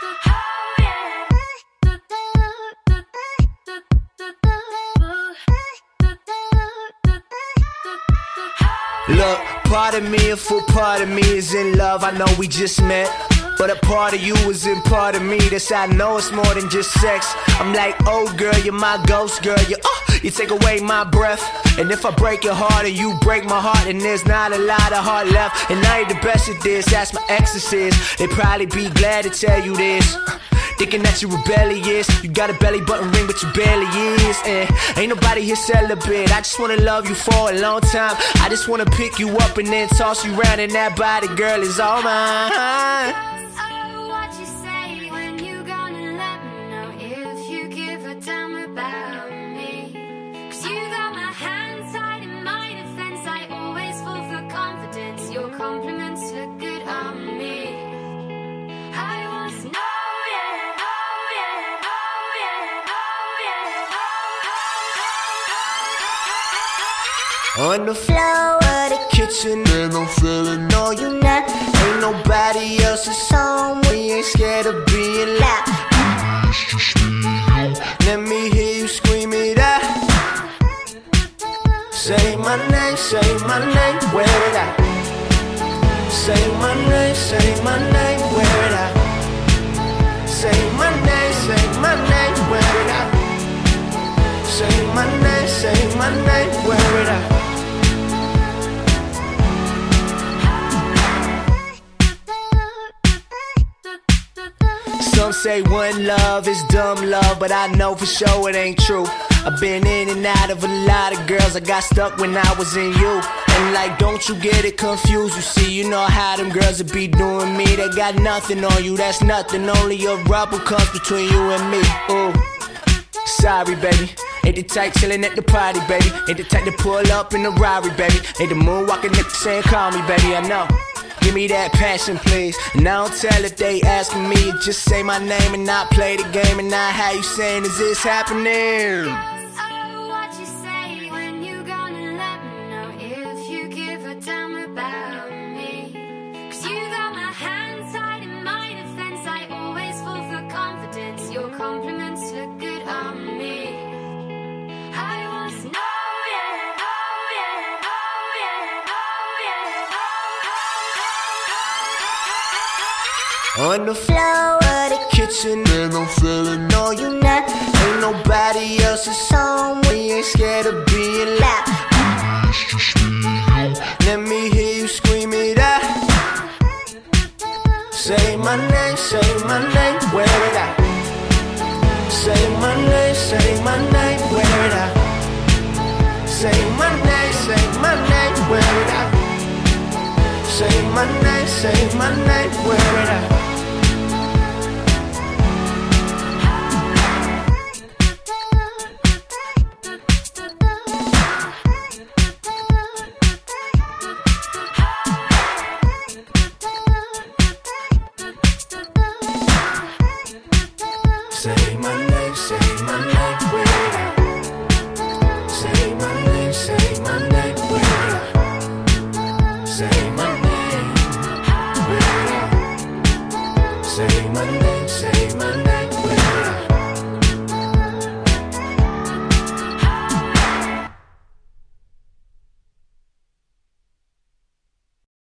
Look, part of me, a full part of me is in love. I know we just met. But a part of you is in part of me. That's how I know it's more than just sex. I'm like, oh girl, you're my ghost girl. You're, oh you take away my breath. And if I break your heart and you break my heart, and there's not a lot of heart left. And I ain't the best at this, that's my exorcist. They probably be glad to tell you this. Thinking that you're rebellious. You got a belly button ring, but you barely is. And ain't nobody here celibate. I just wanna love you for a long time. I just wanna pick you up and then toss you around, and that body, girl, is all mine. On the floor of the kitchen, and I'm feeling no, you not. Ain't nobody else's home. We ain't scared of being loud. Let me hear you scream it out. Say my name, say my name, wear it out. Say my name, say my name, wear it out. Say my name, say my name, wear it out. Say my name, say my name, wear it out. Some say one love is dumb love, but I know for sure it ain't true. I've been in and out of a lot of girls, I got stuck when I was in you. And like, don't you get it confused? You see, you know how them girls would be doing me. They got nothing on you, that's nothing. Only a rubber comes between you and me. Ooh. Sorry, baby. Ain't the type chillin' at the party, baby. Ain't the type to pull up in the Rari, baby. Ain't the moonwalking nigga saying, call me, baby. I know. Give me that passion, please. And I don't tell if they asking me. Just say my name and not play the game. And not how you saying, is this happening? Oh, what you say when you gonna let me know if you give a damn about On the floor of the kitchen, and I'm feeling all you not. Ain't nobody else's home. We ain't scared of being loud. Let me hear you scream it out. Say my name, say my name, wear it out. Say my name, say my name, wear it out. Say my name, say my name, wear it out. Say my name, say my name, wear it out.